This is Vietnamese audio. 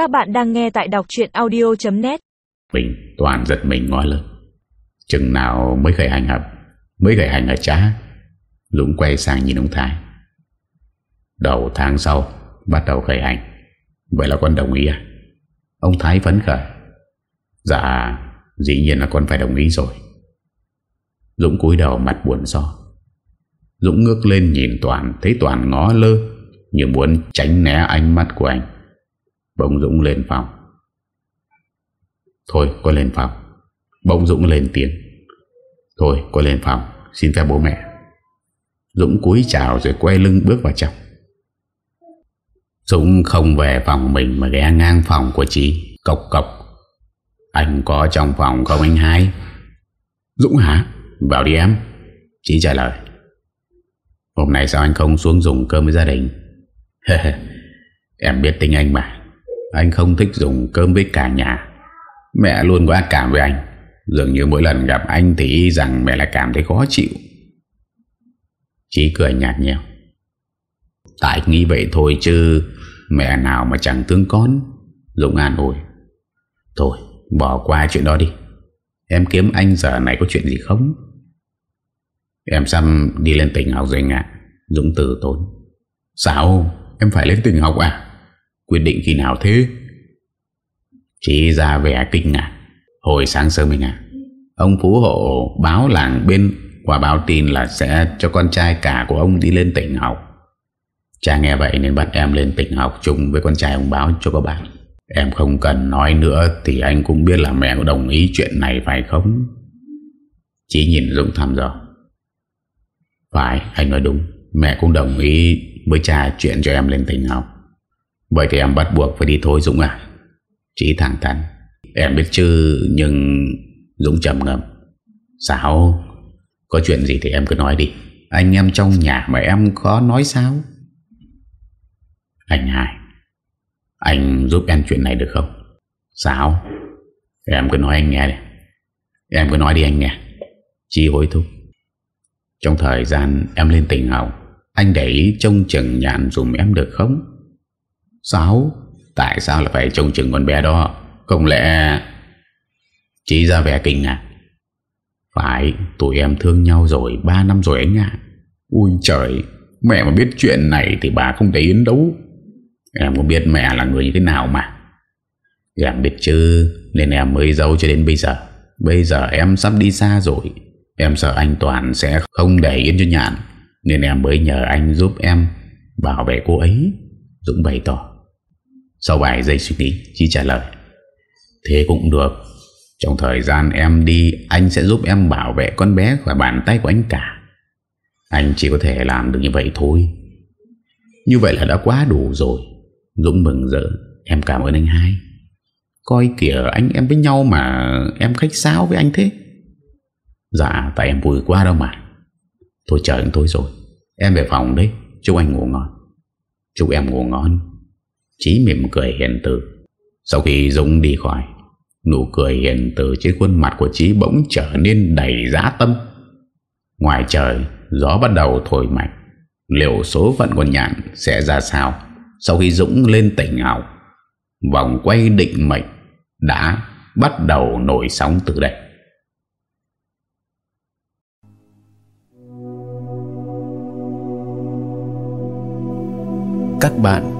Các bạn đang nghe tại đọc chuyện audio.net Mình toàn giật mình ngó lên Chừng nào mới khởi hành hợp Mới khởi hành ở trá Dũng quay sang nhìn ông Thái. Đầu tháng sau, Bắt đầu khởi hành. Vậy là con đồng ý à? Ông Thái phấn khởi. Dạ dĩ nhiên là con phải đồng ý rồi. Dũng cúi đầu mặt buồn so. Dũng ngước lên nhìn Toàn, Thấy Toàn ngó lơ, Như muốn tránh né ánh mắt của anh. Bỗng Dũng lên phòng. Thôi, con lên phòng. Bỗng Dũng lên tiếng. Thôi, con lên phòng. Xin phép bố mẹ. Dũng cúi chào rồi quay lưng bước vào trong. Dũng không về phòng mình Mà ghé ngang phòng của chị, Cộc cộc. Anh có trong phòng không anh hai? Dũng hả? Vào đi em. Chị trả lời. Hôm nay sao anh không xuống dùng cơm với gia đình? Em biết tính anh mà. Anh không thích dùng cơm với cả nhà. Mẹ luôn có ác cảm với anh. Dường như mỗi lần gặp anh Thì rằng mẹ lại cảm thấy khó chịu. Chí cười nhạt nhẽo. Tại nghĩ vậy thôi chứ Mẹ nào mà chẳng thương con. Dũng an ủi. Thôi, bỏ qua chuyện đó đi. Em kiếm anh giờ này có chuyện gì không? Em xăm đi lên tỉnh học rồi anh ạ. Dũng từ tốn. Sao? Em phải lên tỉnh học à? Quyết định khi nào thế? Chỉ ra vẻ kinh ngạc. Hồi sáng sớm mình ạ, Ông Phú Hộ báo làng bên Qua báo tin là sẽ cho con trai cả của ông đi lên tỉnh học. Cha nghe vậy nên bắt em lên tỉnh học chung với con trai ông báo cho các bạn Em không cần nói nữa Thì anh cũng biết là mẹ có đồng ý chuyện này phải không? Chỉ nhìn Dũng thăm dò. Phải, anh nói đúng. Mẹ cũng đồng ý với cha chuyện cho em lên tỉnh học. Vậy thì em bắt buộc phải đi thôi, Dũng à. Chỉ thẳng thắn. Em biết chứ, nhưng Dũng trầm ngầm Sao? Có chuyện gì thì em cứ nói đi. Anh em trong nhà mà em có nói sao? Anh hai, Anh giúp em chuyện này được không? Sao? Em cứ nói anh nghe đi. Em cứ nói đi anh nghe. Chi hối thúc. Trong thời gian em lên tỉnh học Anh để ý trông chừng nhàn dùm em được không? Sao Tại sao lại phải trông chừng con bé đó? Không lẽ Chỉ ra vẻ kinh ngạc? Phải, tụi em thương nhau rồi 3 năm rồi anh ạ. Ui trời, Mẹ mà biết chuyện này thì bà không thể yến đấu. Em có biết mẹ là người như thế nào mà? Em biết chứ, Nên em mới giấu cho đến bây giờ. Bây giờ em sắp đi xa rồi. Em sợ anh Toàn sẽ không để yên cho nhạn. Nên em mới nhờ anh giúp em Bảo vệ cô ấy. Dũng bày tỏ. Sau vài giây suy nghĩ, Chi trả lời. Thế cũng được. Trong thời gian em đi, Anh sẽ giúp em bảo vệ con bé khỏi bàn tay của anh cả. Anh chỉ có thể làm được như vậy thôi. Như vậy là đã quá đủ rồi. Dũng mừng rỡ. Em cảm ơn anh hai. Coi kìa, anh em với nhau mà Em khách sáo với anh thế. Dạ tại em vui quá đâu mà. Thôi chờ anh rồi. Em về phòng đấy. Chúc anh ngủ ngon. Chúc em ngủ ngon. Chí mỉm cười hiền từ. Sau khi Dũng đi khỏi, Nụ cười hiền từ trên khuôn mặt của Chí bỗng trở nên đầy giá tâm. Ngoài trời, Gió bắt đầu thổi mạnh. Liệu số phận của nhạn sẽ ra sao? Sau khi Dũng lên tỉnh học Vòng quay định mệnh Đã bắt đầu nổi sóng từ đây. Các bạn